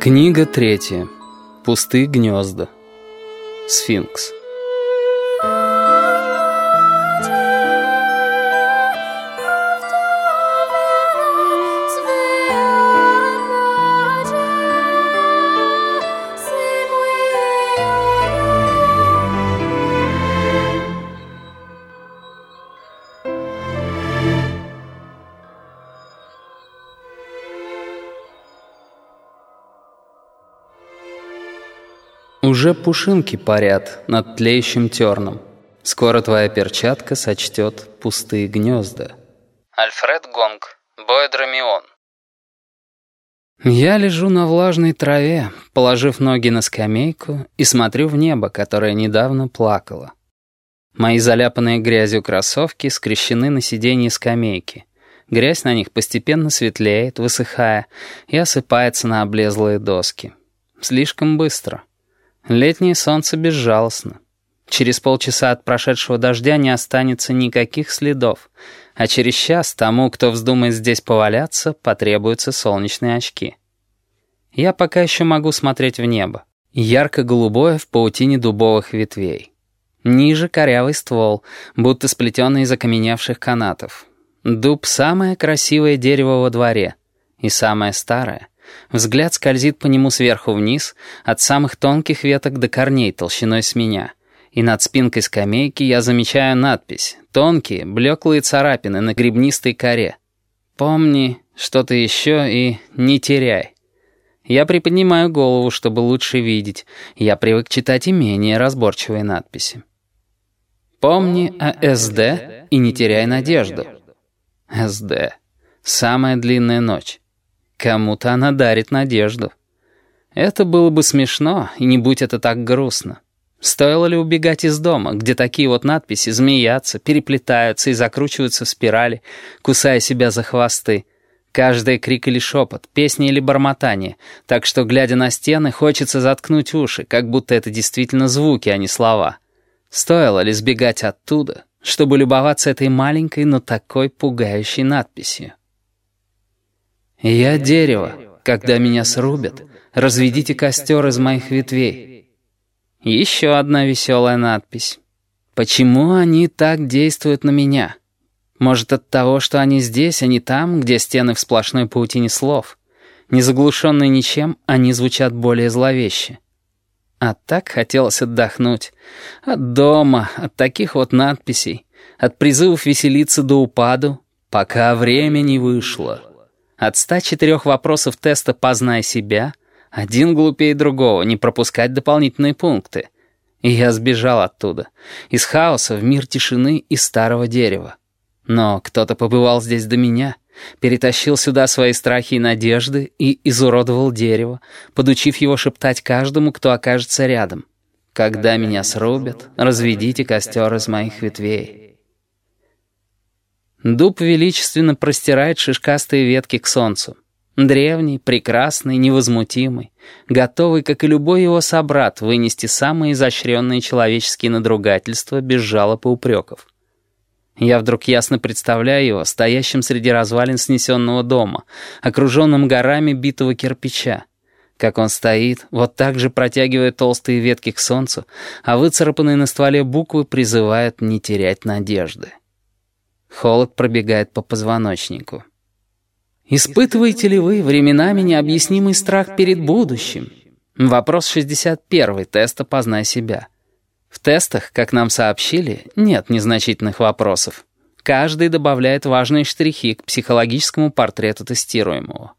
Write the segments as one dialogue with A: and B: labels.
A: Книга третья. Пустые гнезда. Сфинкс. Уже пушинки парят над тлеющим терном. Скоро твоя перчатка сочтет пустые гнезда.
B: Альфред Гонг, Боэдромион.
A: Я лежу на влажной траве, положив ноги на скамейку и смотрю в небо, которое недавно плакало. Мои заляпанные грязью кроссовки скрещены на сиденье скамейки. Грязь на них постепенно светлеет, высыхая, и осыпается на облезлые доски. Слишком быстро. Летнее солнце безжалостно. Через полчаса от прошедшего дождя не останется никаких следов, а через час тому, кто вздумает здесь поваляться, потребуются солнечные очки. Я пока еще могу смотреть в небо. Ярко-голубое в паутине дубовых ветвей. Ниже корявый ствол, будто сплетенный из окаменевших канатов. Дуб — самое красивое дерево во дворе. И самое старое — Взгляд скользит по нему сверху вниз, от самых тонких веток до корней толщиной с меня. И над спинкой скамейки я замечаю надпись. Тонкие, блеклые царапины на гребнистой коре. «Помни что-то еще и не теряй». Я приподнимаю голову, чтобы лучше видеть. Я привык читать и менее разборчивые надписи. «Помни о СД и не теряй надежду». СД. Самая длинная ночь. Кому-то она дарит надежду. Это было бы смешно, и не будь это так грустно. Стоило ли убегать из дома, где такие вот надписи змеятся, переплетаются и закручиваются в спирали, кусая себя за хвосты? Каждый крик или шепот, песня или бормотание, так что, глядя на стены, хочется заткнуть уши, как будто это действительно звуки, а не слова. Стоило ли сбегать оттуда, чтобы любоваться этой маленькой, но такой пугающей надписью? «Я дерево. Когда меня срубят, разведите костер из моих ветвей». Еще одна веселая надпись. «Почему они так действуют на меня? Может, от того, что они здесь, а не там, где стены в сплошной паутине слов? Не заглушенные ничем, они звучат более зловеще». А так хотелось отдохнуть. От дома, от таких вот надписей, от призывов веселиться до упаду, пока время не вышло. От 104 вопросов теста «Познай себя» один глупее другого, не пропускать дополнительные пункты. И я сбежал оттуда, из хаоса в мир тишины и старого дерева. Но кто-то побывал здесь до меня, перетащил сюда свои страхи и надежды и изуродовал дерево, подучив его шептать каждому, кто окажется рядом. «Когда меня срубят, разведите костер из моих ветвей». Дуб величественно простирает шишкастые ветки к солнцу. Древний, прекрасный, невозмутимый, готовый, как и любой его собрат, вынести самые изощренные человеческие надругательства без жалоб и упреков. Я вдруг ясно представляю его стоящим среди развалин снесенного дома, окруженным горами битого кирпича. Как он стоит, вот так же протягивая толстые ветки к солнцу, а выцарапанные на стволе буквы призывают не терять надежды. Холод пробегает по позвоночнику. Испытываете ли вы временами необъяснимый страх перед будущим? Вопрос 61 теста «Познай себя». В тестах, как нам сообщили, нет незначительных вопросов. Каждый добавляет важные штрихи к психологическому портрету тестируемого.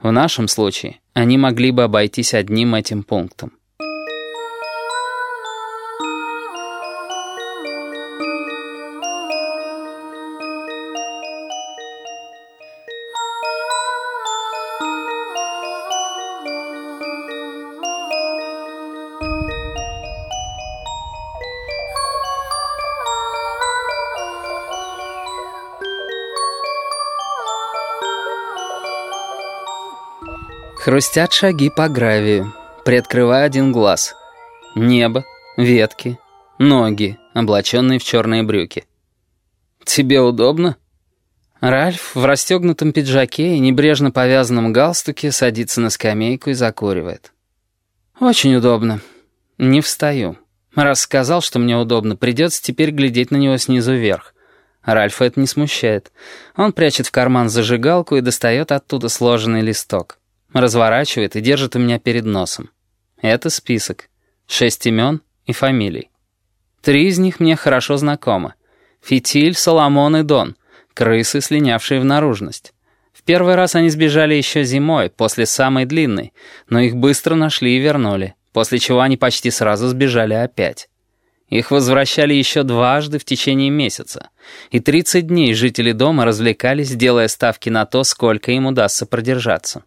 A: В нашем случае они могли бы обойтись одним этим пунктом. Хрустят шаги по гравию. Приоткрываю один глаз. Небо, ветки, ноги, облаченные в черные брюки. «Тебе удобно?» Ральф в расстегнутом пиджаке и небрежно повязанном галстуке садится на скамейку и закуривает. «Очень удобно. Не встаю. Раз сказал, что мне удобно, придется теперь глядеть на него снизу вверх. Ральфа это не смущает. Он прячет в карман зажигалку и достает оттуда сложенный листок. Разворачивает и держит у меня перед носом. Это список. Шесть имен и фамилий. Три из них мне хорошо знакомы. Фитиль, Соломон и Дон — Крысы, слинявшие в наружность. В первый раз они сбежали еще зимой, после самой длинной, но их быстро нашли и вернули, после чего они почти сразу сбежали опять. Их возвращали еще дважды в течение месяца, и 30 дней жители дома развлекались, делая ставки на то, сколько им удастся продержаться.